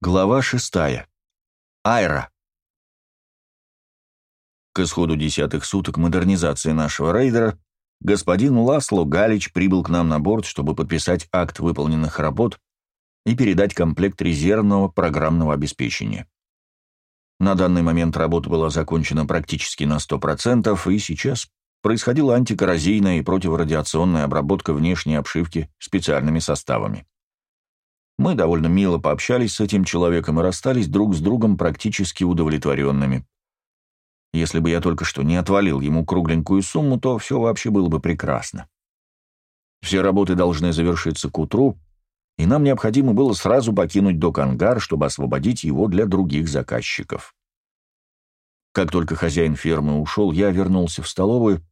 Глава шестая. Айра. К исходу десятых суток модернизации нашего рейдера господин Ласло Галич прибыл к нам на борт, чтобы подписать акт выполненных работ и передать комплект резервного программного обеспечения. На данный момент работа была закончена практически на 100%, и сейчас происходила антикоррозийная и противорадиационная обработка внешней обшивки специальными составами. Мы довольно мило пообщались с этим человеком и расстались друг с другом практически удовлетворенными. Если бы я только что не отвалил ему кругленькую сумму, то все вообще было бы прекрасно. Все работы должны завершиться к утру, и нам необходимо было сразу покинуть док-ангар, чтобы освободить его для других заказчиков. Как только хозяин фермы ушел, я вернулся в столовую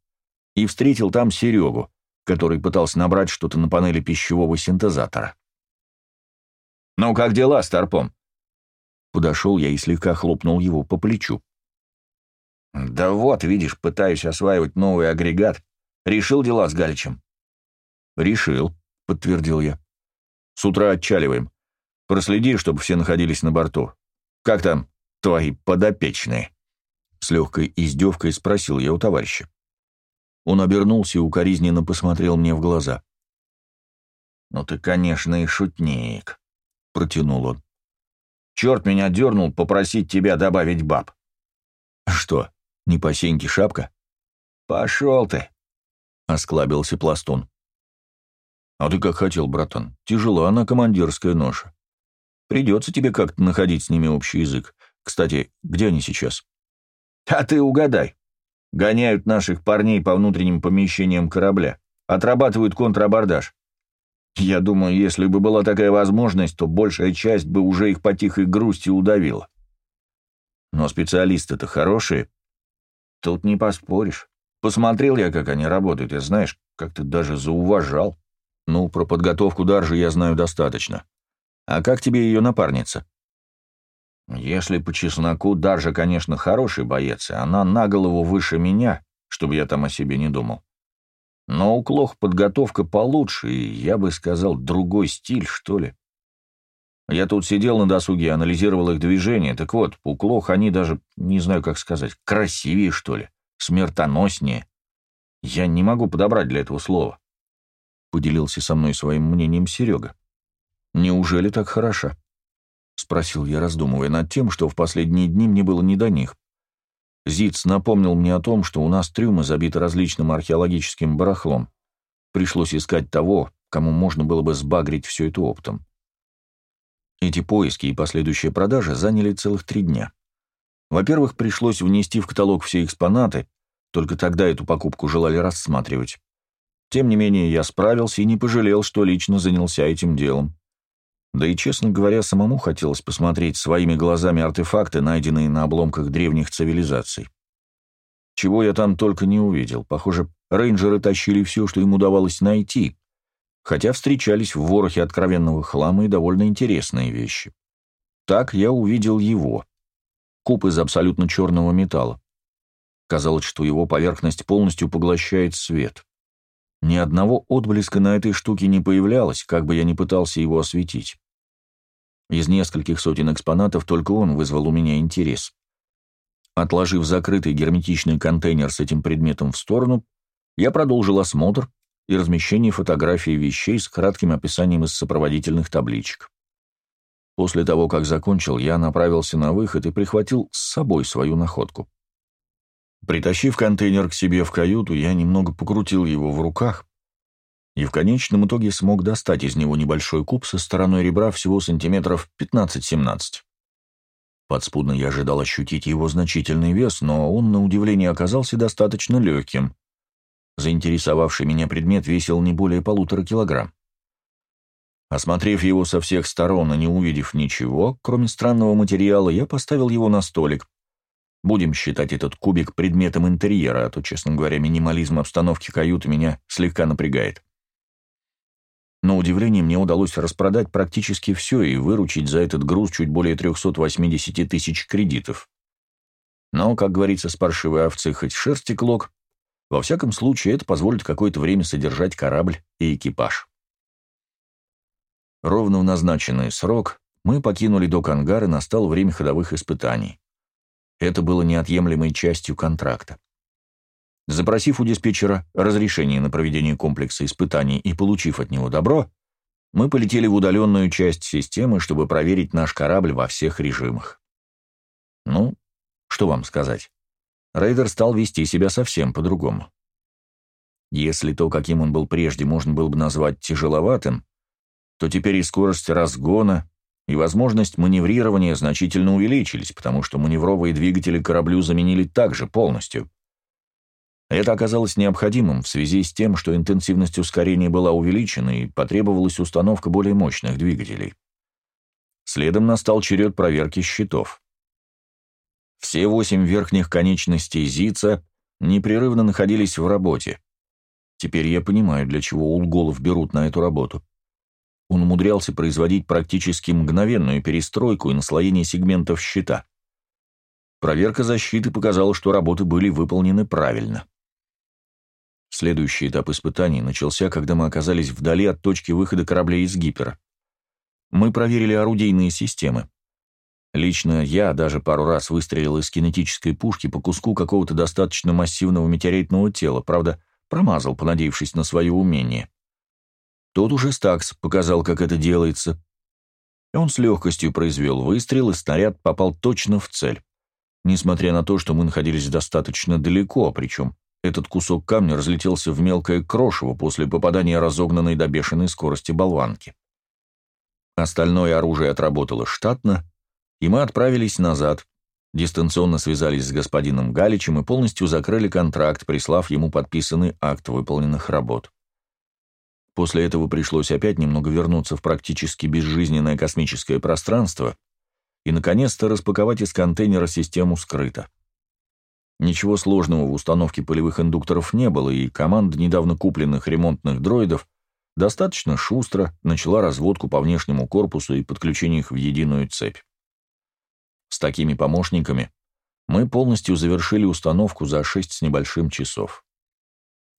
и встретил там Серегу, который пытался набрать что-то на панели пищевого синтезатора. «Ну, как дела, Старпом?» Подошел я и слегка хлопнул его по плечу. «Да вот, видишь, пытаюсь осваивать новый агрегат. Решил дела с Галичем?» «Решил», — подтвердил я. «С утра отчаливаем. Проследи, чтобы все находились на борту. Как там твои подопечные?» С легкой издевкой спросил я у товарища. Он обернулся и укоризненно посмотрел мне в глаза. «Ну ты, конечно, и шутник», протянул он. «Черт меня дернул попросить тебя добавить баб». «Что, не по сеньке шапка?» «Пошел ты!» — осклабился пластун. «А ты как хотел, братан. Тяжела она командирская ноша. Придется тебе как-то находить с ними общий язык. Кстати, где они сейчас?» «А ты угадай. Гоняют наших парней по внутренним помещениям корабля. Отрабатывают контрабордаж. Я думаю, если бы была такая возможность, то большая часть бы уже их по тихой грусти удавила. Но специалисты-то хорошие. Тут не поспоришь. Посмотрел я, как они работают, и знаешь, как-то даже зауважал. Ну, про подготовку Даржи я знаю достаточно. А как тебе ее напарница? Если по чесноку, Даржа, конечно, хороший боец, и она на голову выше меня, чтобы я там о себе не думал. Но у Клох подготовка получше, и, я бы сказал, другой стиль, что ли. Я тут сидел на досуге, анализировал их движения. Так вот, у Клох они даже, не знаю, как сказать, красивее, что ли, смертоноснее. Я не могу подобрать для этого слова. Поделился со мной своим мнением Серега. Неужели так хороша? Спросил я, раздумывая над тем, что в последние дни мне было не до них. Зиц напомнил мне о том, что у нас трюмы забиты различным археологическим барахлом. Пришлось искать того, кому можно было бы сбагрить все это оптом. Эти поиски и последующая продажа заняли целых три дня. Во-первых, пришлось внести в каталог все экспонаты, только тогда эту покупку желали рассматривать. Тем не менее, я справился и не пожалел, что лично занялся этим делом. Да и, честно говоря, самому хотелось посмотреть своими глазами артефакты, найденные на обломках древних цивилизаций. Чего я там только не увидел. Похоже, рейнджеры тащили все, что им удавалось найти, хотя встречались в ворохе откровенного хлама и довольно интересные вещи. Так я увидел его. Куб из абсолютно черного металла. Казалось, что его поверхность полностью поглощает свет. Ни одного отблеска на этой штуке не появлялось, как бы я ни пытался его осветить. Из нескольких сотен экспонатов только он вызвал у меня интерес. Отложив закрытый герметичный контейнер с этим предметом в сторону, я продолжил осмотр и размещение фотографий вещей с кратким описанием из сопроводительных табличек. После того, как закончил, я направился на выход и прихватил с собой свою находку. Притащив контейнер к себе в каюту, я немного покрутил его в руках, и в конечном итоге смог достать из него небольшой куб со стороной ребра всего сантиметров 15-17. Подспудно я ожидал ощутить его значительный вес, но он, на удивление, оказался достаточно легким. Заинтересовавший меня предмет весил не более полутора килограмм. Осмотрев его со всех сторон и не увидев ничего, кроме странного материала, я поставил его на столик. Будем считать этот кубик предметом интерьера, а то, честно говоря, минимализм обстановки каюты меня слегка напрягает. На удивление мне удалось распродать практически все и выручить за этот груз чуть более 380 тысяч кредитов. Но, как говорится, с паршивой овцы хоть шерсти клок, во всяком случае это позволит какое-то время содержать корабль и экипаж. Ровно в назначенный срок Мы покинули док ангар и настало время ходовых испытаний. Это было неотъемлемой частью контракта. Запросив у диспетчера разрешение на проведение комплекса испытаний и получив от него добро, мы полетели в удаленную часть системы, чтобы проверить наш корабль во всех режимах. Ну, что вам сказать? Рейдер стал вести себя совсем по-другому. Если то, каким он был прежде, можно было бы назвать тяжеловатым, то теперь и скорость разгона, и возможность маневрирования значительно увеличились, потому что маневровые двигатели кораблю заменили также полностью. Это оказалось необходимым в связи с тем, что интенсивность ускорения была увеличена и потребовалась установка более мощных двигателей. Следом настал черед проверки щитов. Все восемь верхних конечностей ЗИЦа непрерывно находились в работе. Теперь я понимаю, для чего улголов берут на эту работу. Он умудрялся производить практически мгновенную перестройку и наслоение сегментов щита. Проверка защиты показала, что работы были выполнены правильно. Следующий этап испытаний начался, когда мы оказались вдали от точки выхода кораблей из гипера. Мы проверили орудийные системы. Лично я даже пару раз выстрелил из кинетической пушки по куску какого-то достаточно массивного метеоритного тела, правда, промазал, понадеявшись на свое умение. Тот уже Стакс показал, как это делается. Он с легкостью произвел выстрел, и снаряд попал точно в цель. Несмотря на то, что мы находились достаточно далеко, причем этот кусок камня разлетелся в мелкое крошево после попадания разогнанной до бешеной скорости болванки. Остальное оружие отработало штатно, и мы отправились назад, дистанционно связались с господином Галичем и полностью закрыли контракт, прислав ему подписанный акт выполненных работ. После этого пришлось опять немного вернуться в практически безжизненное космическое пространство и, наконец-то, распаковать из контейнера систему скрыто. Ничего сложного в установке полевых индукторов не было, и команда недавно купленных ремонтных дроидов достаточно шустро начала разводку по внешнему корпусу и подключение их в единую цепь. С такими помощниками мы полностью завершили установку за 6 с небольшим часов.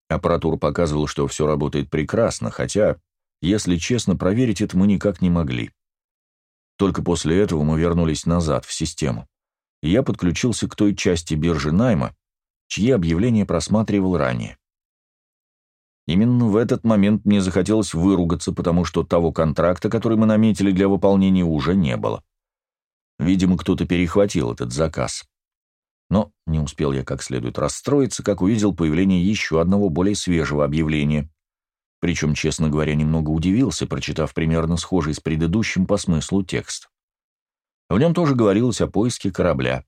Аппаратура показывала, что все работает прекрасно, хотя, если честно, проверить это мы никак не могли. Только после этого мы вернулись назад, в систему, я подключился к той части биржи найма, чьи объявления просматривал ранее. Именно в этот момент мне захотелось выругаться, потому что того контракта, который мы наметили для выполнения, уже не было. Видимо, кто-то перехватил этот заказ. Но не успел я как следует расстроиться, как увидел появление еще одного более свежего объявления. Причем, честно говоря, немного удивился, прочитав примерно схожий с предыдущим по смыслу текст. В нем тоже говорилось о поиске корабля.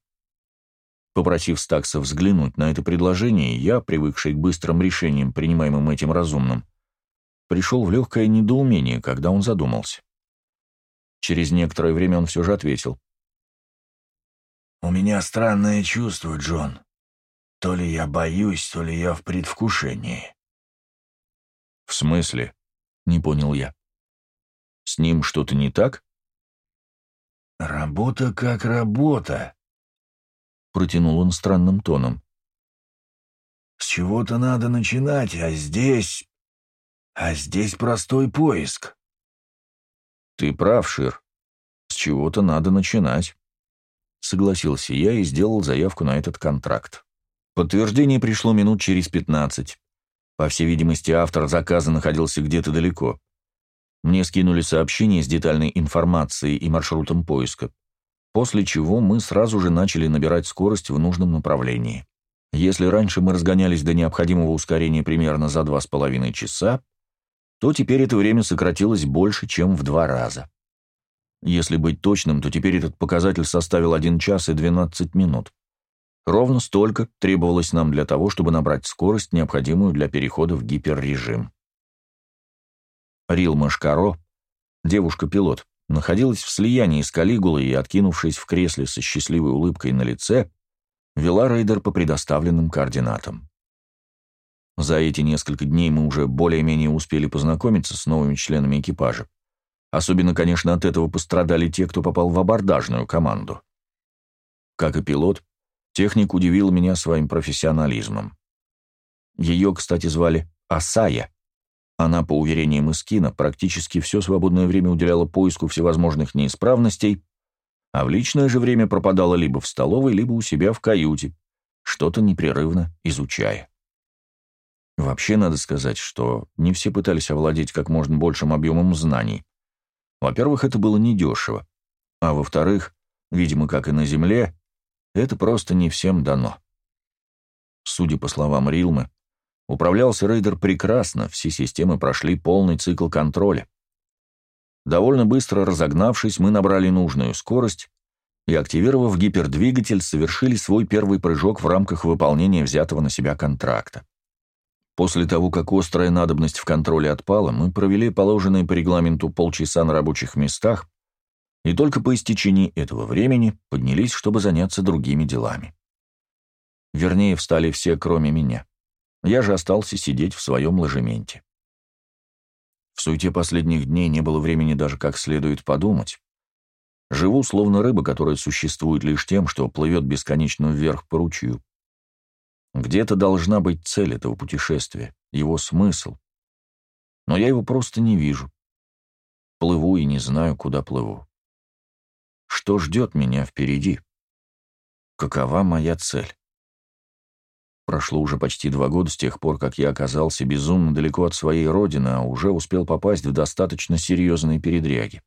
Попросив Стакса взглянуть на это предложение, я, привыкший к быстрым решениям, принимаемым этим разумным, пришел в легкое недоумение, когда он задумался. Через некоторое время он все же ответил. «У меня странное чувство, Джон. То ли я боюсь, то ли я в предвкушении». «В смысле?» — не понял я. «С ним что-то не так?» «Работа как работа», — протянул он странным тоном. «С чего-то надо начинать, а здесь... А здесь простой поиск». «Ты прав, Шир. С чего-то надо начинать». Согласился я и сделал заявку на этот контракт. Подтверждение пришло минут через пятнадцать. По всей видимости, автор заказа находился где-то далеко. Мне скинули сообщение с детальной информацией и маршрутом поиска, после чего мы сразу же начали набирать скорость в нужном направлении. Если раньше мы разгонялись до необходимого ускорения примерно за два с половиной часа, то теперь это время сократилось больше, чем в два раза. Если быть точным, то теперь этот показатель составил 1 час и 12 минут. Ровно столько требовалось нам для того, чтобы набрать скорость, необходимую для перехода в гиперрежим. Рилма Шкаро, девушка-пилот, находилась в слиянии с Калигулой и, откинувшись в кресле со счастливой улыбкой на лице, вела рейдер по предоставленным координатам. За эти несколько дней мы уже более-менее успели познакомиться с новыми членами экипажа. Особенно, конечно, от этого пострадали те, кто попал в абордажную команду. Как и пилот, техник удивил меня своим профессионализмом. Ее, кстати, звали Асая, Она, по уверениям Искина, практически все свободное время уделяла поиску всевозможных неисправностей, а в личное же время пропадала либо в столовой, либо у себя в каюте, что-то непрерывно изучая. Вообще, надо сказать, что не все пытались овладеть как можно большим объемом знаний. Во-первых, это было недешево, а во-вторых, видимо, как и на Земле, это просто не всем дано. Судя по словам Рилмы, Управлялся рейдер прекрасно, все системы прошли полный цикл контроля. Довольно быстро разогнавшись, мы набрали нужную скорость и, активировав гипердвигатель, совершили свой первый прыжок в рамках выполнения взятого на себя контракта. После того, как острая надобность в контроле отпала, мы провели положенные по регламенту полчаса на рабочих местах и только по истечении этого времени поднялись, чтобы заняться другими делами. Вернее, встали все, кроме меня. Я же остался сидеть в своем ложементе. В суете последних дней не было времени даже как следует подумать. Живу словно рыба, которая существует лишь тем, что плывет бесконечно вверх по ручью. Где-то должна быть цель этого путешествия, его смысл. Но я его просто не вижу. Плыву и не знаю, куда плыву. Что ждет меня впереди? Какова моя цель? Прошло уже почти два года с тех пор, как я оказался безумно далеко от своей родины, а уже успел попасть в достаточно серьезные передряги.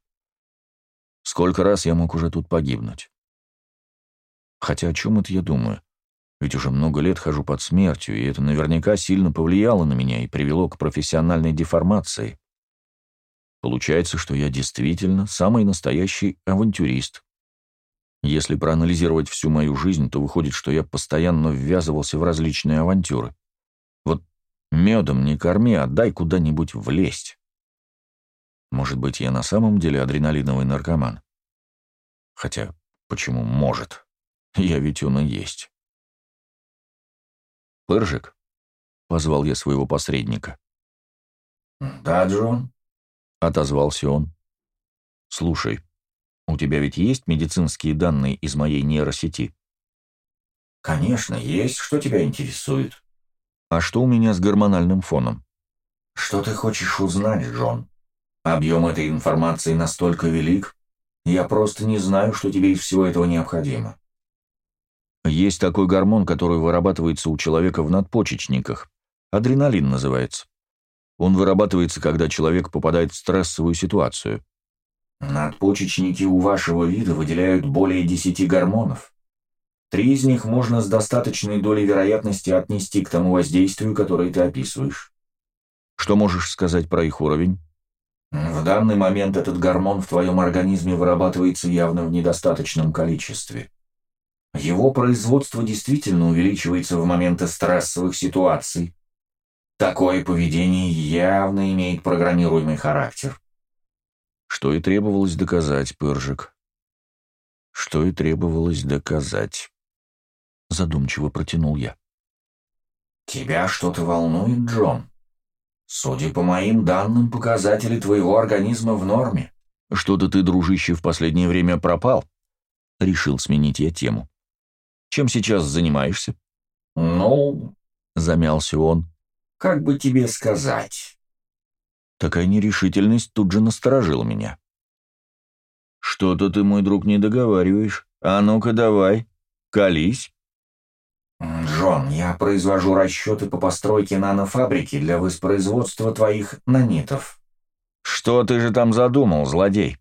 Сколько раз я мог уже тут погибнуть? Хотя о чем это я думаю? Ведь уже много лет хожу под смертью, и это наверняка сильно повлияло на меня и привело к профессиональной деформации. Получается, что я действительно самый настоящий авантюрист, если проанализировать всю мою жизнь, то выходит, что я постоянно ввязывался в различные авантюры. Вот медом не корми, а дай куда-нибудь влезть. Может быть, я на самом деле адреналиновый наркоман? Хотя, почему может? Я ведь он и есть. «Пыржик?» — позвал я своего посредника. «Да, Джон?» — отозвался он. «Слушай, у тебя ведь есть медицинские данные из моей нейросети? Конечно, есть. Что тебя интересует? А что у меня с гормональным фоном? Что ты хочешь узнать, Джон? Объем этой информации настолько велик, я просто не знаю, что тебе из всего этого необходимо. Есть такой гормон, который вырабатывается у человека в надпочечниках. Адреналин называется. Он вырабатывается, когда человек попадает в стрессовую ситуацию. Надпочечники у вашего вида выделяют более 10 гормонов. Три из них можно с достаточной долей вероятности отнести к тому воздействию, которое ты описываешь. Что можешь сказать про их уровень? В данный момент этот гормон в твоем организме вырабатывается явно в недостаточном количестве. Его производство действительно увеличивается в моменты стрессовых ситуаций. Такое поведение явно имеет программируемый характер. Что и требовалось доказать, Пыржик. Что и требовалось доказать. Задумчиво протянул я. Тебя что-то волнует, Джон? Судя по моим данным, показатели твоего организма в норме. Что-то ты, дружище, в последнее время пропал. Решил сменить я тему. Чем сейчас занимаешься? Ну, замялся он. Как бы тебе сказать? Такая нерешительность тут же насторожила меня. «Что-то ты, мой друг, не договариваешь. А ну-ка давай, колись». «Джон, я произвожу расчеты по постройке нанофабрики для воспроизводства твоих нанитов». «Что ты же там задумал, злодей?»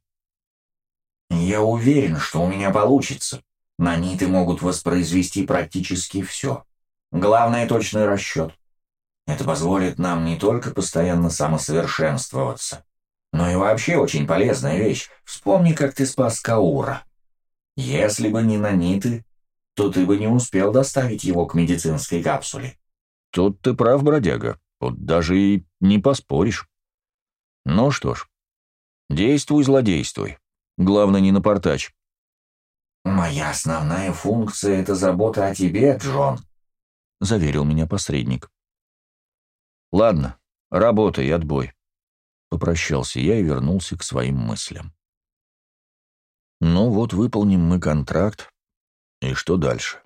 «Я уверен, что у меня получится. Наниты могут воспроизвести практически все. Главное — точный расчет. Это позволит нам не только постоянно самосовершенствоваться, но и вообще очень полезная вещь. Вспомни, как ты спас Каура. Если бы не наниты, то ты бы не успел доставить его к медицинской капсуле. Тут ты прав, бродяга. Вот даже и не поспоришь. Ну что ж, действуй, злодействуй. Главное, не напортач. «Моя основная функция — это забота о тебе, Джон», — заверил меня посредник. «Ладно, работай, отбой». Попрощался я и вернулся к своим мыслям. Ну вот, выполним мы контракт. И что дальше?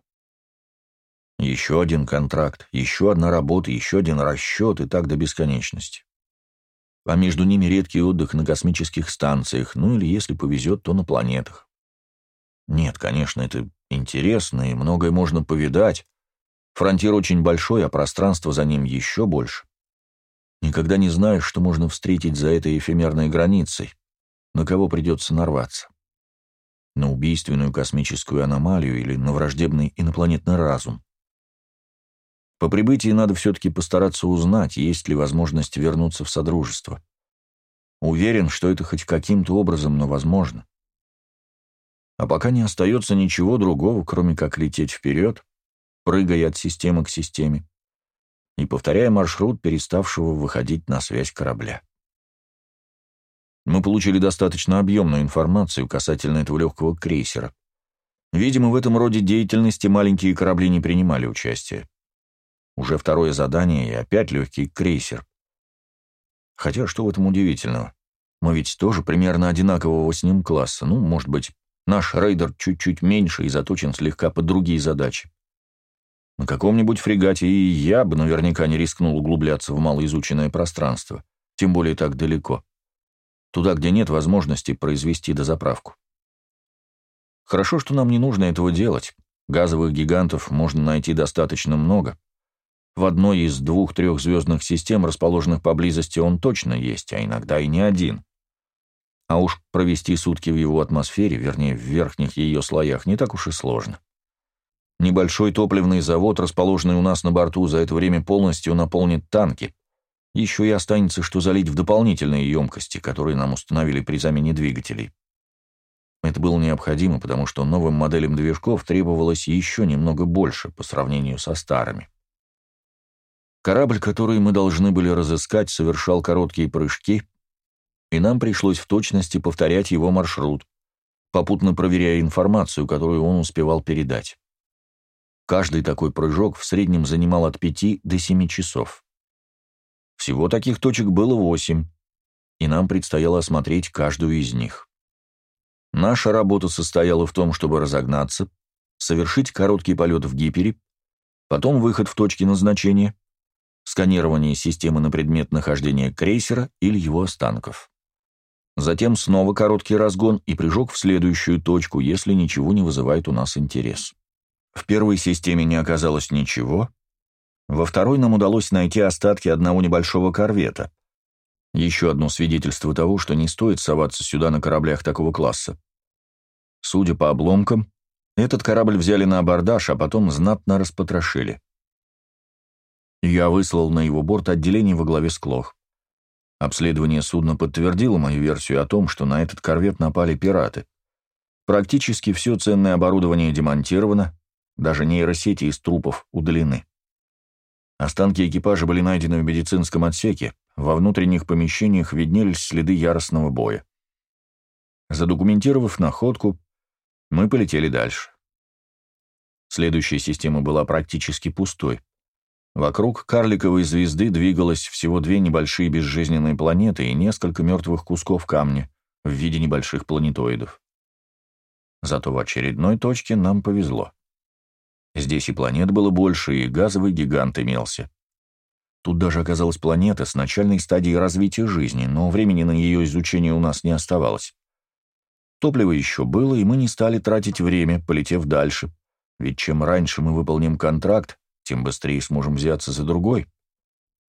Еще один контракт, еще одна работа, еще один расчет и так до бесконечности. а между ними редкий отдых на космических станциях, ну или, если повезет, то на планетах. Нет, конечно, это интересно, и многое можно повидать. Фронтир очень большой, а пространство за ним еще больше. Никогда не знаешь, что можно встретить за этой эфемерной границей, на кого придется нарваться. На убийственную космическую аномалию или на враждебный инопланетный разум. По прибытии надо все-таки постараться узнать, есть ли возможность вернуться в Содружество. Уверен, что это хоть каким-то образом, но возможно. А пока не остается ничего другого, кроме как лететь вперед, прыгая от системы к системе, и повторяя маршрут переставшего выходить на связь корабля. Мы получили достаточно объемную информацию касательно этого легкого крейсера. Видимо, в этом роде деятельности маленькие корабли не принимали участия. Уже второе задание и опять легкий крейсер. Хотя что в этом удивительного? Мы ведь тоже примерно одинакового с ним класса. Ну, может быть, наш рейдер чуть-чуть меньше и заточен слегка под другие задачи. На каком-нибудь фрегате и я бы наверняка не рискнул углубляться в малоизученное пространство, тем более так далеко. Туда, где нет возможности произвести дозаправку. Хорошо, что нам не нужно этого делать. Газовых гигантов можно найти достаточно много. В одной из двух-трех звездных систем, расположенных поблизости, он точно есть, а иногда и не один. А уж провести сутки в его атмосфере, вернее, в верхних ее слоях, не так уж и сложно. Небольшой топливный завод, расположенный у нас на борту, за это время полностью наполнит танки. Еще и останется, что залить в дополнительные емкости, которые нам установили при замене двигателей. Это было необходимо, потому что новым моделям движков требовалось еще немного больше по сравнению со старыми. Корабль, который мы должны были разыскать, совершал короткие прыжки, и нам пришлось в точности повторять его маршрут, попутно проверяя информацию, которую он успевал передать. Каждый такой прыжок в среднем занимал от 5 до 7 часов. Всего таких точек было 8, и нам предстояло осмотреть каждую из них. Наша работа состояла в том, чтобы разогнаться, совершить короткий полет в гипере, потом выход в точки назначения, сканирование системы на предмет нахождения крейсера или его останков. Затем снова короткий разгон и прыжок в следующую точку, если ничего не вызывает у нас интерес. В первой системе не оказалось ничего. Во второй нам удалось найти остатки одного небольшого корвета. Еще одно свидетельство того, что не стоит соваться сюда на кораблях такого класса. Судя по обломкам, этот корабль взяли на абордаж, а потом знатно распотрошили. Я выслал на его борт отделение во главе с Клох. Обследование судна подтвердило мою версию о том, что на этот корвет напали пираты. Практически все ценное оборудование демонтировано, даже нейросети из трупов удалены. Останки экипажа были найдены в медицинском отсеке, во внутренних помещениях виднелись следы яростного боя. Задокументировав находку, мы полетели дальше. Следующая система была практически пустой. Вокруг карликовой звезды двигалось всего две небольшие безжизненные планеты и несколько мертвых кусков камня в виде небольших планетоидов. Зато в очередной точке нам повезло. Здесь и планет было больше, и газовый гигант имелся. Тут даже оказалась планета с начальной стадией развития жизни, но времени на ее изучение у нас не оставалось. Топлива еще было, и мы не стали тратить время, полетев дальше. Ведь чем раньше мы выполним контракт, тем быстрее сможем взяться за другой.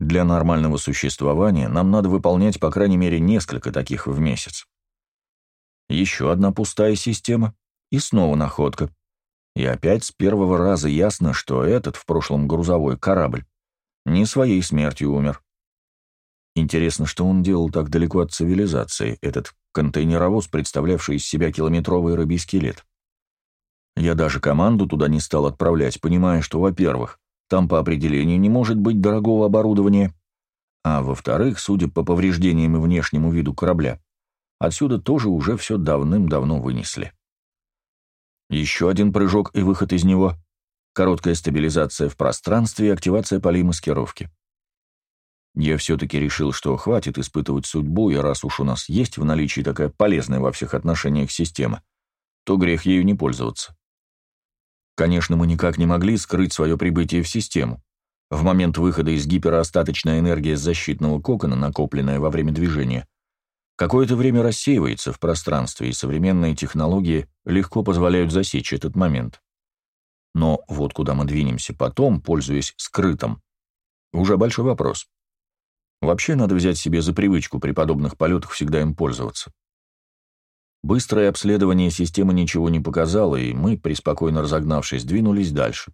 Для нормального существования нам надо выполнять по крайней мере несколько таких в месяц. Еще одна пустая система, и снова находка. И опять с первого раза ясно, что этот в прошлом грузовой корабль не своей смертью умер. Интересно, что он делал так далеко от цивилизации, этот контейнеровоз, представлявший из себя километровый рыбий скелет. Я даже команду туда не стал отправлять, понимая, что, во-первых, там по определению не может быть дорогого оборудования, а во-вторых, судя по повреждениям и внешнему виду корабля, отсюда тоже уже все давным-давно вынесли. Еще один прыжок и выход из него. Короткая стабилизация в пространстве и активация полей маскировки. Я все-таки решил, что хватит испытывать судьбу, и раз уж у нас есть в наличии такая полезная во всех отношениях система, то грех ею не пользоваться. Конечно, мы никак не могли скрыть свое прибытие в систему. В момент выхода из гипера остаточная энергия защитного кокона, накопленная во время движения, какое-то время рассеивается в пространстве, и современные технологии легко позволяют засечь этот момент. Но вот куда мы двинемся потом, пользуясь скрытым, уже большой вопрос. Вообще надо взять себе за привычку при подобных полетах всегда им пользоваться. Быстрое обследование системы ничего не показало, и мы, преспокойно разогнавшись, двинулись дальше.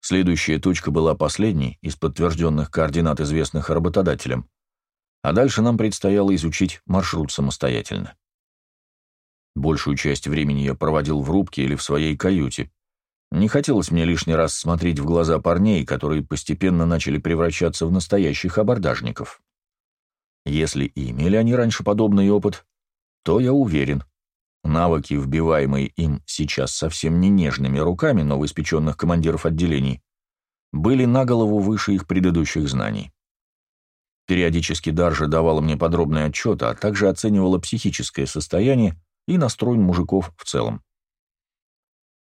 Следующая точка была последней из подтвержденных координат, известных работодателям, а дальше нам предстояло изучить маршрут самостоятельно. Большую часть времени я проводил в рубке или в своей каюте. Не хотелось мне лишний раз смотреть в глаза парней, которые постепенно начали превращаться в настоящих абордажников. Если и имели они раньше подобный опыт, то я уверен, Навыки, вбиваемые им сейчас совсем не нежными руками новоиспеченных командиров отделений, были на голову выше их предыдущих знаний. Периодически Даржа давала мне подробный отчет, а также оценивала психическое состояние и настрой мужиков в целом.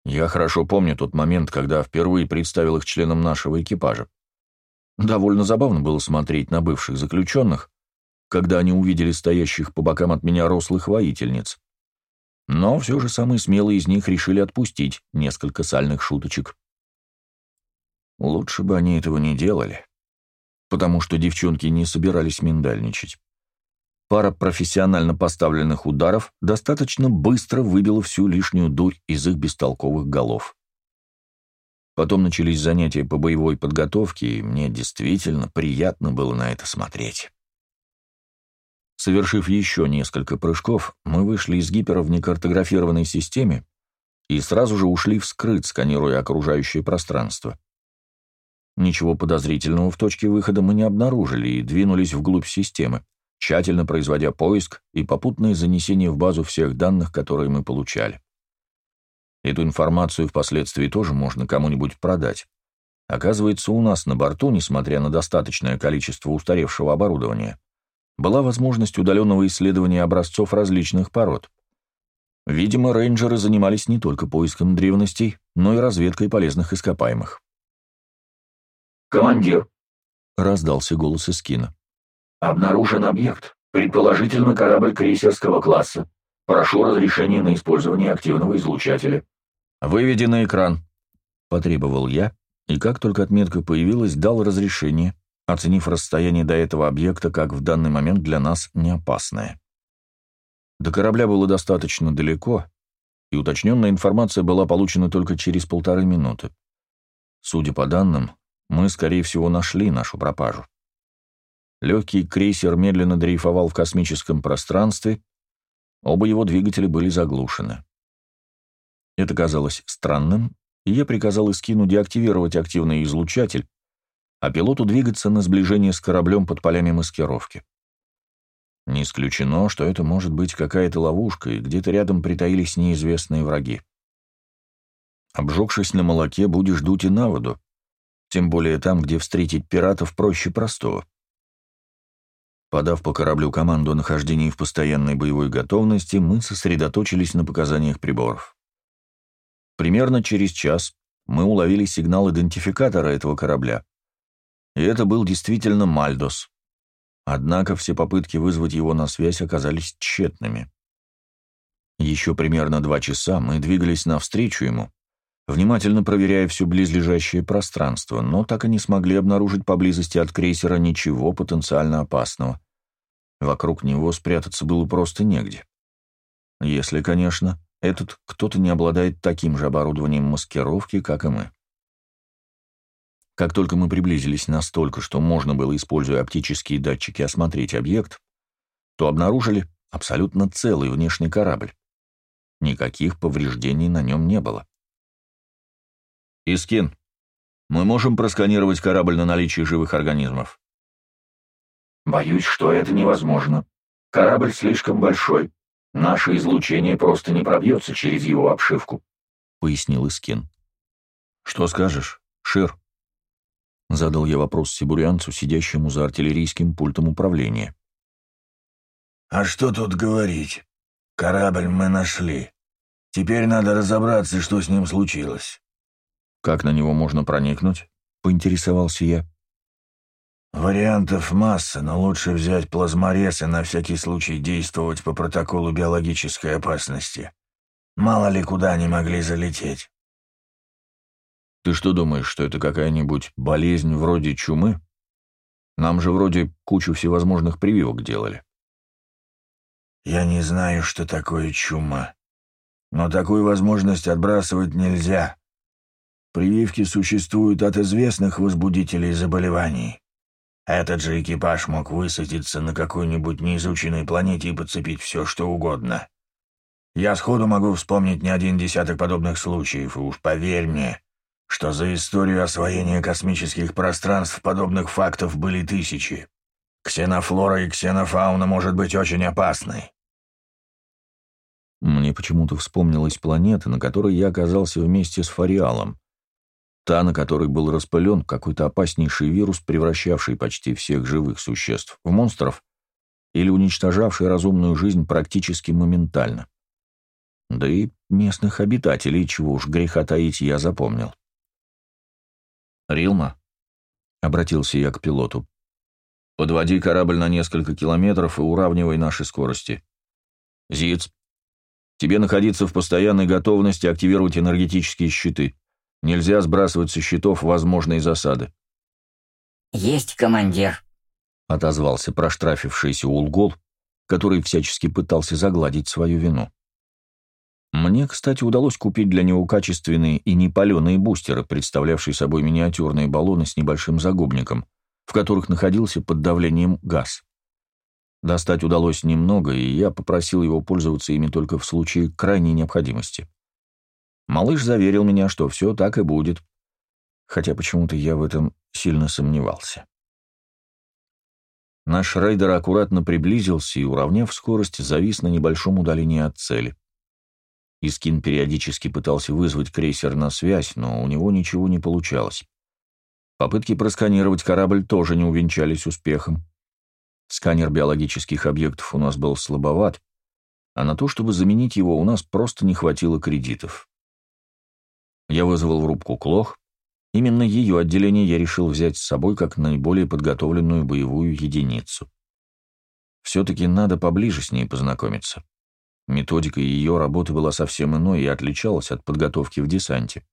Я хорошо помню тот момент, когда впервые представил их членам нашего экипажа. Довольно забавно было смотреть на бывших заключенных, когда они увидели стоящих по бокам от меня рослых воительниц. Но все же самые смелые из них решили отпустить несколько сальных шуточек. Лучше бы они этого не делали, потому что девчонки не собирались миндальничать. Пара профессионально поставленных ударов достаточно быстро выбила всю лишнюю дурь из их бестолковых голов. Потом начались занятия по боевой подготовке, и мне действительно приятно было на это смотреть. Совершив еще несколько прыжков, мы вышли из гипера в некартографированной системе и сразу же ушли вскрыть, сканируя окружающее пространство. Ничего подозрительного в точке выхода мы не обнаружили и двинулись вглубь системы, тщательно производя поиск и попутное занесение в базу всех данных, которые мы получали. Эту информацию впоследствии тоже можно кому-нибудь продать. Оказывается, у нас на борту, несмотря на достаточное количество устаревшего оборудования, была возможность удаленного исследования образцов различных пород. Видимо, рейнджеры занимались не только поиском древностей, но и разведкой полезных ископаемых. «Командир», — раздался голос из кино. «Обнаружен объект, предположительно корабль крейсерского класса. Прошу разрешения на использование активного излучателя». «Выведи на экран», — потребовал я, и как только отметка появилась, дал разрешение, оценив расстояние до этого объекта как в данный момент для нас не опасное. До корабля было достаточно далеко, и уточненная информация была получена только через полторы минуты. Судя по данным, мы, скорее всего, нашли нашу пропажу. Легкий крейсер медленно дрейфовал в космическом пространстве, оба его двигателя были заглушены. Это казалось странным, и я приказал Искину деактивировать активный излучатель, а пилоту двигаться на сближение с кораблем под полями маскировки. Не исключено, что это может быть какая-то ловушка, и где-то рядом притаились неизвестные враги. Обжегшись на молоке, будешь дуть и на воду, тем более там, где встретить пиратов проще простого. Подав по кораблю команду о нахождении в постоянной боевой готовности, мы сосредоточились на показаниях приборов. Примерно через час мы уловили сигнал идентификатора этого корабля, и это был действительно Мальдос. Однако все попытки вызвать его на связь оказались тщетными. Еще примерно два часа мы двигались навстречу ему, внимательно проверяя все близлежащее пространство, но так и не смогли обнаружить поблизости от крейсера ничего потенциально опасного. Вокруг него спрятаться было просто негде. Если, конечно, этот кто-то не обладает таким же оборудованием маскировки, как и мы. Как только мы приблизились настолько, что можно было, используя оптические датчики, осмотреть объект, то обнаружили абсолютно целый внешний корабль. Никаких повреждений на нем не было. «Искин, мы можем просканировать корабль на наличие живых организмов?» «Боюсь, что это невозможно. Корабль слишком большой. Наше излучение просто не пробьется через его обшивку», — пояснил Искин. «Что скажешь, Шир?» Задал я вопрос сибурянцу, сидящему за артиллерийским пультом управления. «А что тут говорить? Корабль мы нашли. Теперь надо разобраться, что с ним случилось». «Как на него можно проникнуть?» — поинтересовался я. «Вариантов масса, но лучше взять плазморез и на всякий случай действовать по протоколу биологической опасности. Мало ли куда они могли залететь». «Ты что думаешь, что это какая-нибудь болезнь вроде чумы? Нам же вроде кучу всевозможных прививок делали». «Я не знаю, что такое чума. Но такую возможность отбрасывать нельзя. Прививки существуют от известных возбудителей заболеваний. Этот же экипаж мог высадиться на какой-нибудь неизученной планете и подцепить все, что угодно. Я сходу могу вспомнить не один десяток подобных случаев, и уж поверь мне, что за историю освоения космических пространств подобных фактов были тысячи. Ксенофлора и ксенофауна может быть очень опасной. Мне почему-то вспомнилась планета, на которой я оказался вместе с Фариалом. Та, на которой был распылен какой-то опаснейший вирус, превращавший почти всех живых существ в монстров или уничтожавший разумную жизнь практически моментально. Да и местных обитателей, чего уж греха таить, я запомнил. «Рилма», — обратился я к пилоту, — «подводи корабль на несколько километров и уравнивай наши скорости. Зиц, Тебе находиться в постоянной готовности активировать энергетические щиты. Нельзя сбрасывать со щитов возможные засады. «Есть, командир», — отозвался проштрафившийся Улгол, который всячески пытался загладить свою вину. Мне, кстати, удалось купить для него качественные и непаленые бустеры, представлявшие собой миниатюрные баллоны с небольшим загубником, в которых находился под давлением газ. Достать удалось немного, и я попросил его пользоваться ими только в случае крайней необходимости. Малыш заверил меня, что все так и будет, хотя почему-то я в этом сильно сомневался. Наш рейдер аккуратно приблизился и, уравняв скорость, завис на небольшом удалении от цели. Искин периодически пытался вызвать крейсер на связь, но у него ничего не получалось. Попытки просканировать корабль тоже не увенчались успехом. Сканер биологических объектов у нас был слабоват, а на то, чтобы заменить его, у нас просто не хватило кредитов. Я вызвал в рубку Клох. Именно ее отделение я решил взять с собой как наиболее подготовленную боевую единицу. Все-таки надо поближе с ней познакомиться. Методика ее работы была совсем иной и отличалась от подготовки в десанте.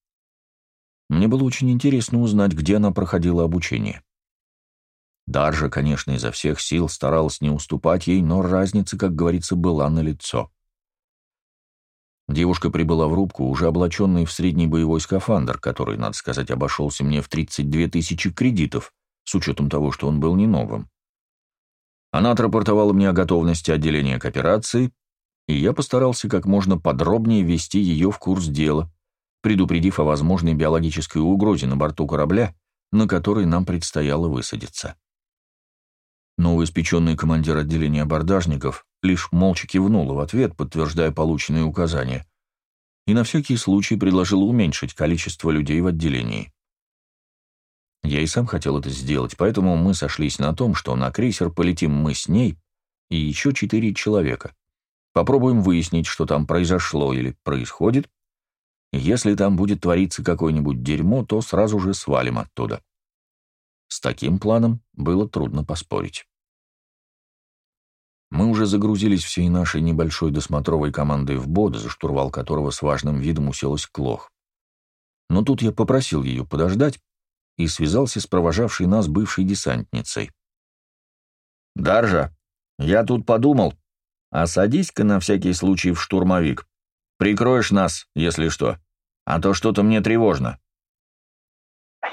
Мне было очень интересно узнать, где она проходила обучение. Даржа, конечно, изо всех сил старалась не уступать ей, но разница, как говорится, была налицо. Девушка прибыла в рубку, уже облаченной в средний боевой скафандр, который, надо сказать, обошелся мне в 32 тысячи кредитов, с учетом того, что он был не новым. Она отрапортовала мне о готовности отделения к операции, и я постарался как можно подробнее ввести ее в курс дела, предупредив о возможной биологической угрозе на борту корабля, на который нам предстояло высадиться. Новоиспеченный командир отделения абордажников лишь молча кивнул в ответ, подтверждая полученные указания, и на всякий случай предложил уменьшить количество людей в отделении. Я и сам хотел это сделать, поэтому мы сошлись на том, что на крейсер полетим мы с ней и еще четыре человека. Попробуем выяснить, что там произошло или происходит. Если там будет твориться какое-нибудь дерьмо, то сразу же свалим оттуда. С таким планом было трудно поспорить. Мы уже загрузились всей нашей небольшой досмотровой командой в бот, за штурвал которого с важным видом уселась Клох. Но тут я попросил ее подождать и связался с провожавшей нас бывшей десантницей. «Даржа, я тут подумал, а садись-ка на всякий случай в штурмовик. Прикроешь нас, если что, а то что-то мне тревожно».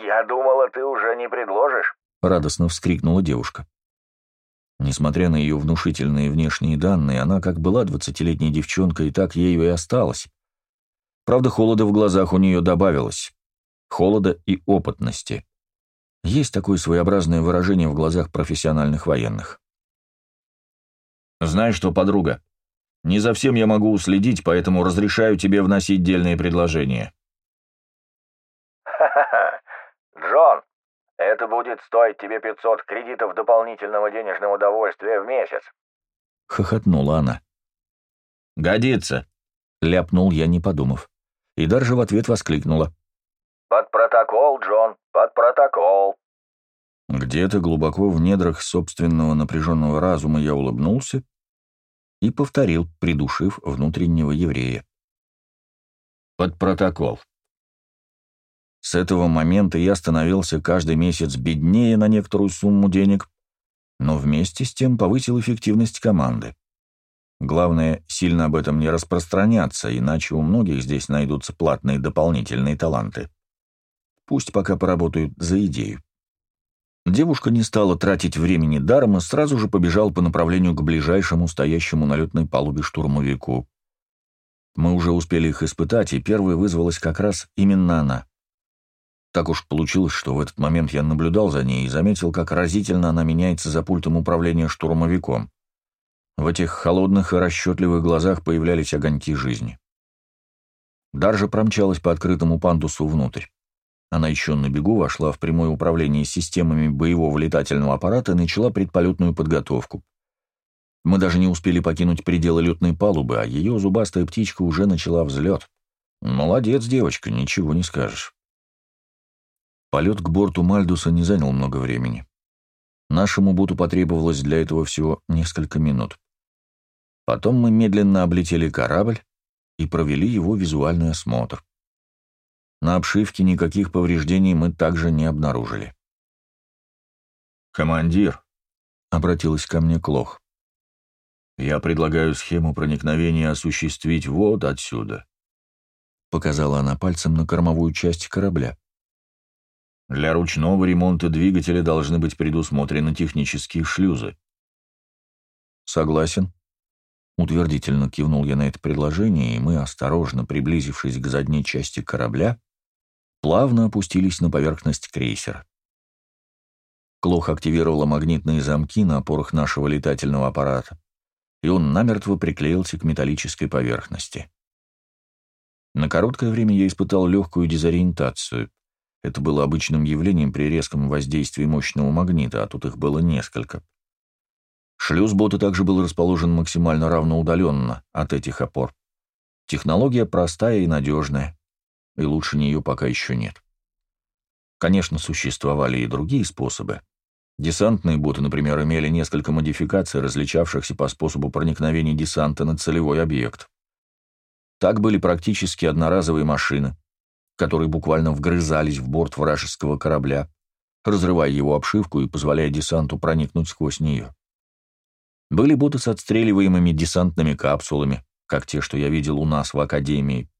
«Я думала, ты уже не предложишь», — радостно вскрикнула девушка. Несмотря на ее внушительные внешние данные, она как была двадцатилетней девчонкой, так ею и осталась. Правда, холода в глазах у нее добавилось. Холода и опытности. Есть такое своеобразное выражение в глазах профессиональных военных. «Знаешь что, подруга, не за всем я могу уследить, поэтому разрешаю тебе вносить дельные предложения». «Ха-ха-ха! Джон, это будет стоить тебе 500 кредитов дополнительного денежного удовольствия в месяц. Хохотнула она. Годится. Ляпнул я, не подумав. И даже в ответ воскликнула. Под протокол, Джон, под протокол!» Где-то глубоко в недрах собственного напряженного разума я улыбнулся и повторил, придушив внутреннего еврея. Под протокол. С этого момента я становился каждый месяц беднее на некоторую сумму денег, но вместе с тем повысил эффективность команды. Главное, сильно об этом не распространяться, иначе у многих здесь найдутся платные дополнительные таланты. Пусть пока поработают за идею. Девушка не стала тратить времени даром и сразу же побежал по направлению к ближайшему стоящему на летной палубе штурмовику. Мы уже успели их испытать, и первой вызвалась как раз именно она. Так уж получилось, что в этот момент я наблюдал за ней и заметил, как разительно она меняется за пультом управления штурмовиком. В этих холодных и расчетливых глазах появлялись огоньки жизни. Даржа промчалась по открытому пандусу внутрь. Она еще на бегу вошла в прямое управление системами боевого летательного аппарата и начала предполетную подготовку. Мы даже не успели покинуть пределы летной палубы, а ее зубастая птичка уже начала взлет. Молодец, девочка, ничего не скажешь. Полет к борту Мальдуса не занял много времени. Нашему буту потребовалось для этого всего несколько минут. Потом мы медленно облетели корабль и провели его визуальный осмотр. На обшивке никаких повреждений мы также не обнаружили. «Командир», — обратилась ко мне Клох, — «я предлагаю схему проникновения осуществить вот отсюда», — показала она пальцем на кормовую часть корабля. «Для ручного ремонта двигателя должны быть предусмотрены технические шлюзы». «Согласен», — утвердительно кивнул я на это предложение, и мы, осторожно приблизившись к задней части корабля, плавно опустились на поверхность крейсера. Клох активировала магнитные замки на опорах нашего летательного аппарата, и он намертво приклеился к металлической поверхности. На короткое время я испытал легкую дезориентацию. Это было обычным явлением при резком воздействии мощного магнита, а тут их было несколько. Шлюз бота также был расположен максимально равноудаленно от этих опор. Технология простая и надежная и лучше нее пока еще нет. Конечно, существовали и другие способы. Десантные боты, например, имели несколько модификаций, различавшихся по способу проникновения десанта на целевой объект. Так были практически одноразовые машины, которые буквально вгрызались в борт вражеского корабля, разрывая его обшивку и позволяя десанту проникнуть сквозь нее. Были боты с отстреливаемыми десантными капсулами, как те, что я видел у нас в Академии,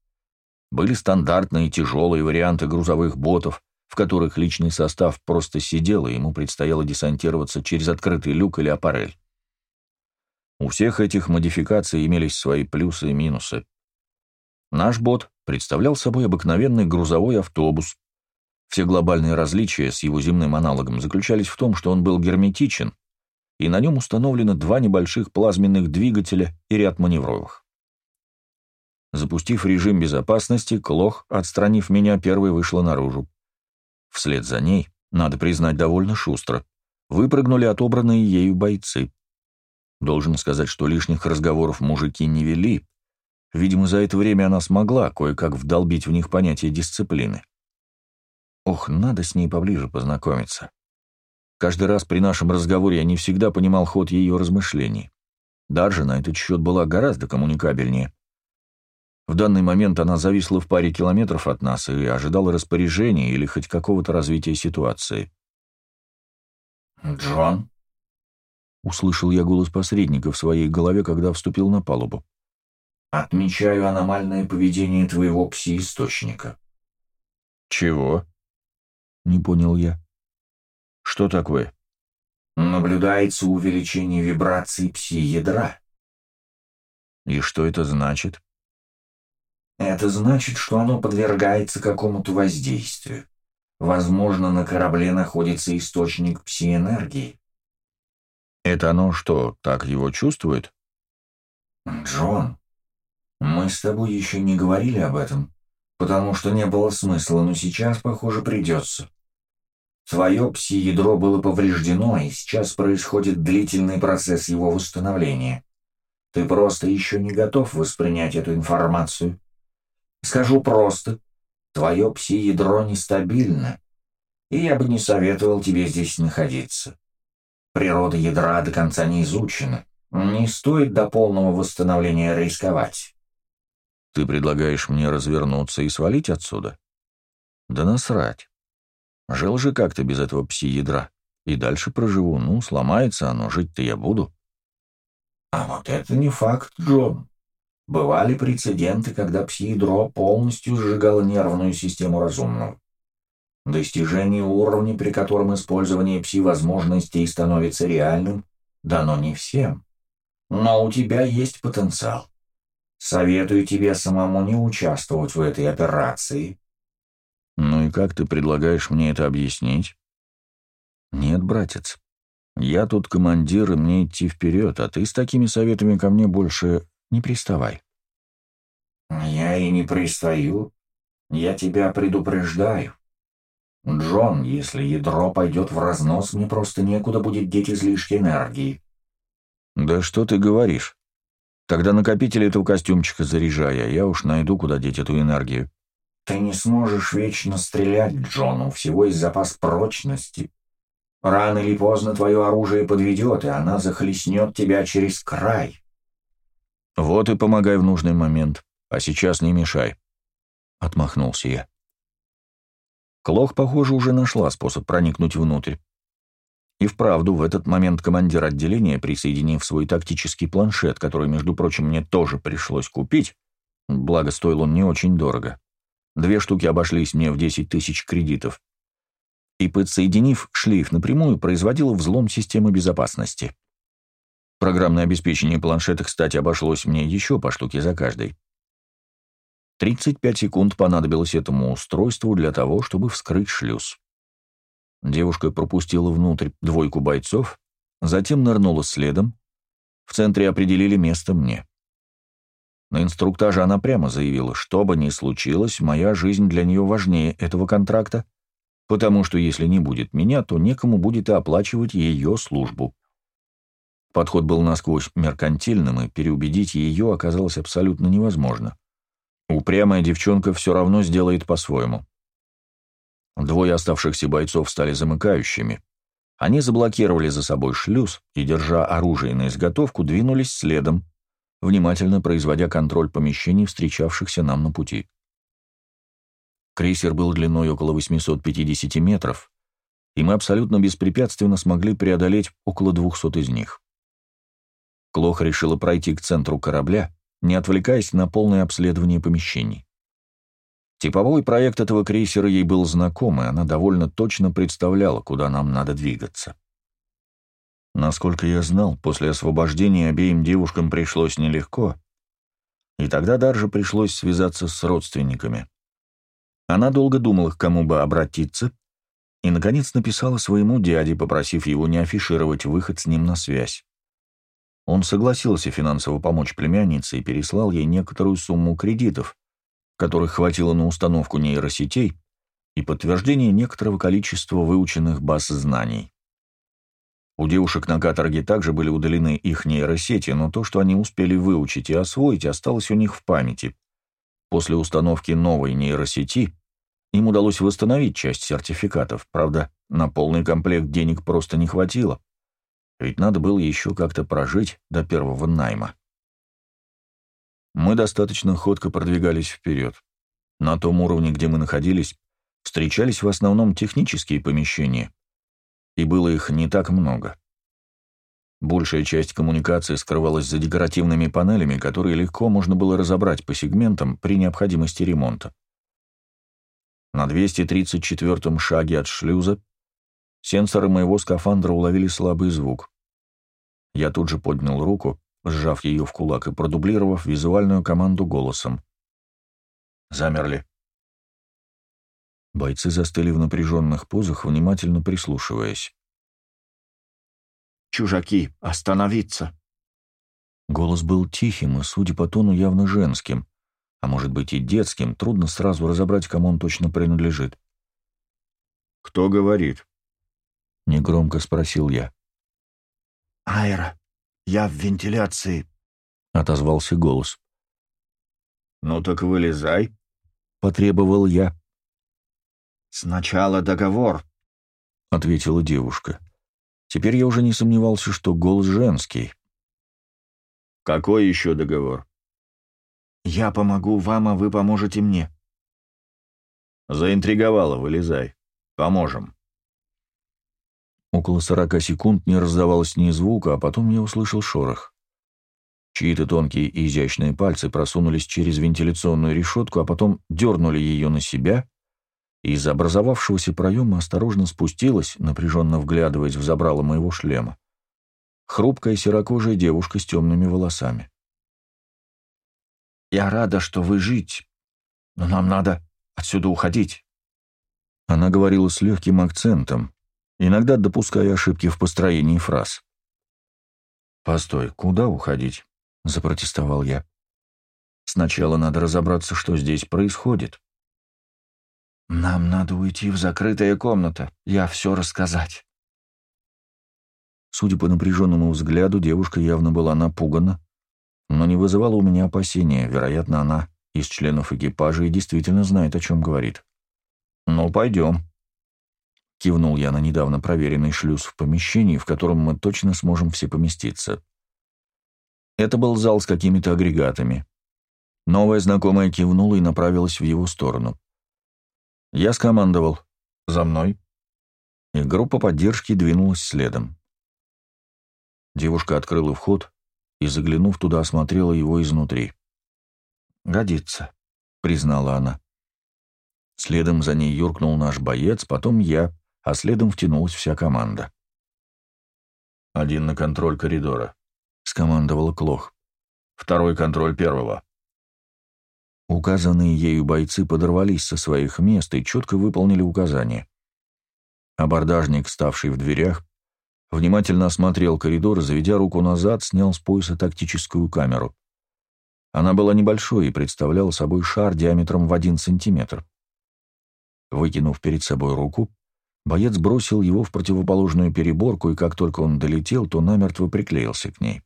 были стандартные тяжелые варианты грузовых ботов, в которых личный состав просто сидел, и ему предстояло десантироваться через открытый люк или аппарель. У всех этих модификаций имелись свои плюсы и минусы. Наш бот представлял собой обыкновенный грузовой автобус. Все глобальные различия с его земным аналогом заключались в том, что он был герметичен, и на нем установлено два небольших плазменных двигателя и ряд маневровых. Запустив режим безопасности, Клох, отстранив меня, первой вышла наружу. Вслед за ней, надо признать, довольно шустро, выпрыгнули отобранные ею бойцы. Должен сказать, что лишних разговоров мужики не вели. Видимо, за это время она смогла кое-как вдолбить в них понятие дисциплины. Ох, надо с ней поближе познакомиться. Каждый раз при нашем разговоре я не всегда понимал ход ее размышлений. Даржа на этот счет была гораздо коммуникабельнее. В данный момент она зависла в паре километров от нас и ожидала распоряжения или хоть какого-то развития ситуации. «Джон?» — услышал я голос посредника в своей голове, когда вступил на палубу. «Отмечаю аномальное поведение твоего пси-источника». «Чего?» — не понял я. «Что такое?» «Наблюдается увеличение вибраций пси-ядра». «И что это значит?» Это значит, что оно подвергается какому-то воздействию. Возможно, на корабле находится источник пси-энергии. Это оно что, так его чувствует? Джон, мы с тобой еще не говорили об этом, потому что не было смысла, но сейчас, похоже, придется. Твое пси-ядро было повреждено, и сейчас происходит длительный процесс его восстановления. Ты просто еще не готов воспринять эту информацию. Скажу просто. твое пси-ядро нестабильно, и я бы не советовал тебе здесь находиться. Природа ядра до конца не изучена. Не стоит до полного восстановления рисковать. Ты предлагаешь мне развернуться и свалить отсюда? Да насрать. Жил же как-то без этого пси-ядра. И дальше проживу. Ну, сломается оно, жить-то я буду. А вот это не факт, Джон. Бывали прецеденты, когда пси-ядро полностью сжигало нервную систему разумного. Достижение уровня, при котором использование пси-возможностей становится реальным, дано не всем. Но у тебя есть потенциал. Советую тебе самому не участвовать в этой операции. Ну и как ты предлагаешь мне это объяснить? Нет, братец, я тут командир, и мне идти вперед, а ты с такими советами ко мне больше не приставай. Я и не пристаю. Я тебя предупреждаю. «Джон, если ядро пойдет в разнос, мне просто некуда будет деть излишки энергии». «Да что ты говоришь? Тогда накопитель этого костюмчика заряжай, а я уж найду, куда деть эту энергию». «Ты не сможешь вечно стрелять, Джон, у всего есть запас прочности. Рано или поздно твое оружие подведет, и она захлестнет тебя через край». «Вот и помогай в нужный момент, а сейчас не мешай», — отмахнулся я. Клох, похоже, уже нашла способ проникнуть внутрь. И вправду, в этот момент командир отделения, присоединив свой тактический планшет, который, между прочим, мне тоже пришлось купить, благо стоил он не очень дорого, две штуки обошлись мне в 10 тысяч кредитов, и, подсоединив шлейф напрямую, производил взлом системы безопасности. Программное обеспечение планшета, кстати, обошлось мне еще по штуке за каждой. 35 секунд понадобилось этому устройству для того, чтобы вскрыть шлюз. Девушка пропустила внутрь двойку бойцов, затем нырнула следом. В центре определили место мне. На инструктаже она прямо заявила, что бы ни случилось, моя жизнь для нее важнее этого контракта, потому что если не будет меня, то некому будет и оплачивать ее службу. Подход был насквозь меркантильным, и переубедить ее оказалось абсолютно невозможно. Упрямая девчонка все равно сделает по-своему. Двое оставшихся бойцов стали замыкающими. Они заблокировали за собой шлюз и, держа оружие на изготовку, двинулись следом, внимательно производя контроль помещений, встречавшихся нам на пути. Крейсер был длиной около 850 метров, и мы абсолютно беспрепятственно смогли преодолеть около 200 из них. Клох решила пройти к центру корабля, не отвлекаясь на полное обследование помещений. Типовой проект этого крейсера ей был знаком, и она довольно точно представляла, куда нам надо двигаться. Насколько я знал, после освобождения обеим девушкам пришлось нелегко, и тогда Дарже пришлось связаться с родственниками. Она долго думала, к кому бы обратиться, и, наконец, написала своему дяде, попросив его не афишировать выход с ним на связь. Он согласился финансово помочь племяннице и переслал ей некоторую сумму кредитов, которых хватило на установку нейросетей и подтверждение некоторого количества выученных баз знаний. У девушек на каторге также были удалены их нейросети, но то, что они успели выучить и освоить, осталось у них в памяти. После установки новой нейросети им удалось восстановить часть сертификатов, правда, на полный комплект денег просто не хватило. Ведь надо было еще как-то прожить до первого найма. Мы достаточно ходко продвигались вперед. На том уровне, где мы находились, встречались в основном технические помещения, и было их не так много. Большая часть коммуникации скрывалась за декоративными панелями, которые легко можно было разобрать по сегментам при необходимости ремонта. На 234-м шаге от шлюза сенсоры моего скафандра уловили слабый звук. Я тут же поднял руку, сжав ее в кулак и продублировав визуальную команду голосом. Замерли. Бойцы застыли в напряженных позах, внимательно прислушиваясь. «Чужаки, остановиться!» Голос был тихим и, судя по тону, явно женским, а может быть и детским, трудно сразу разобрать, кому он точно принадлежит. «Кто говорит?» — негромко спросил я. «Айра, я в вентиляции», — отозвался голос. «Ну так вылезай», — потребовал я. «Сначала договор», — ответила девушка. Теперь я уже не сомневался, что голос женский. «Какой еще договор?» «Я помогу вам, а вы поможете мне». «Заинтриговала, вылезай. Поможем». Около сорока секунд не раздавалось ни звука, а потом я услышал шорох. Чьи-то тонкие и изящные пальцы просунулись через вентиляционную решетку, а потом дернули ее на себя, и из образовавшегося проема осторожно спустилась, напряженно вглядываясь в забрало моего шлема, хрупкая серокожая девушка с темными волосами. «Я рада, что вы жить, но нам надо отсюда уходить». Она говорила с легким акцентом, иногда допуская ошибки в построении фраз. «Постой, куда уходить?» — запротестовал я. «Сначала надо разобраться, что здесь происходит». «Нам надо уйти в закрытая комната, я все рассказать». Судя по напряженному взгляду, девушка явно была напугана, но не вызывала у меня опасения. Вероятно, она из членов экипажа и действительно знает, о чем говорит. «Ну, пойдем», — кивнул я на недавно проверенный шлюз в помещении, в котором мы точно сможем все поместиться. Это был зал с какими-то агрегатами. Новая знакомая кивнула и направилась в его сторону. Я скомандовал «За мной», и группа поддержки двинулась следом. Девушка открыла вход и, заглянув туда, осмотрела его изнутри. «Годится», — признала она. Следом за ней юркнул наш боец, потом я, а следом втянулась вся команда. «Один на контроль коридора», — скомандовал Клох. «Второй контроль первого». Указанные ею бойцы подорвались со своих мест и четко выполнили указания. Абордажник, ставший в дверях, внимательно осмотрел коридор и, заведя руку назад, снял с пояса тактическую камеру. Она была небольшой и представляла собой шар диаметром в один сантиметр. Выкинув перед собой руку, боец бросил его в противоположную переборку, и как только он долетел, то намертво приклеился к ней.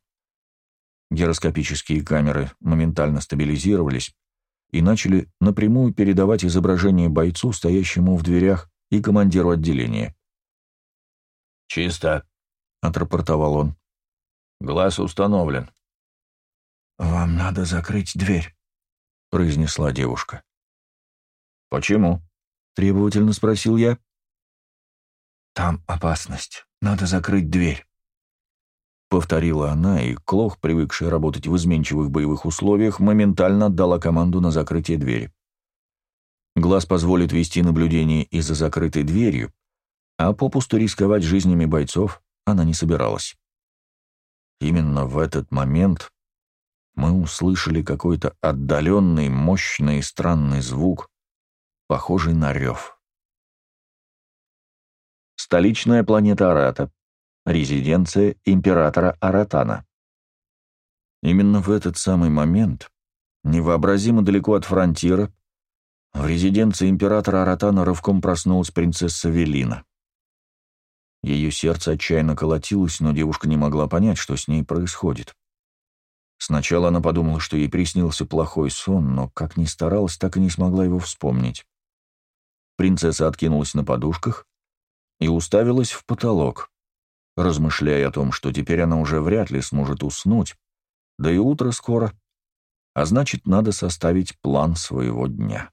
Гироскопические камеры моментально стабилизировались и начали напрямую передавать изображение бойцу, стоящему в дверях, и командиру отделения. «Чисто», — отрапортовал он. «Глаз установлен». «Вам надо закрыть дверь», — произнесла девушка. «Почему?» — требовательно спросил я. «Там опасность. Надо закрыть дверь». Повторила она, и Клох, привыкший работать в изменчивых боевых условиях, моментально отдала команду на закрытие двери. Глаз позволит вести наблюдение и за закрытой дверью, а попусту рисковать жизнями бойцов она не собиралась. Именно в этот момент мы услышали какой-то отдаленный, мощный и странный звук, похожий на рев. Столичная планета Арата резиденция императора Аратана. Именно в этот самый момент, невообразимо далеко от фронтира, в резиденции императора Аратана рывком проснулась принцесса Велина. Ее сердце отчаянно колотилось, но девушка не могла понять, что с ней происходит. Сначала она подумала, что ей приснился плохой сон, но, как ни старалась, так и не смогла его вспомнить. Принцесса откинулась на подушках и уставилась в потолок размышляя о том, что теперь она уже вряд ли сможет уснуть, да и утро скоро, а значит, надо составить план своего дня.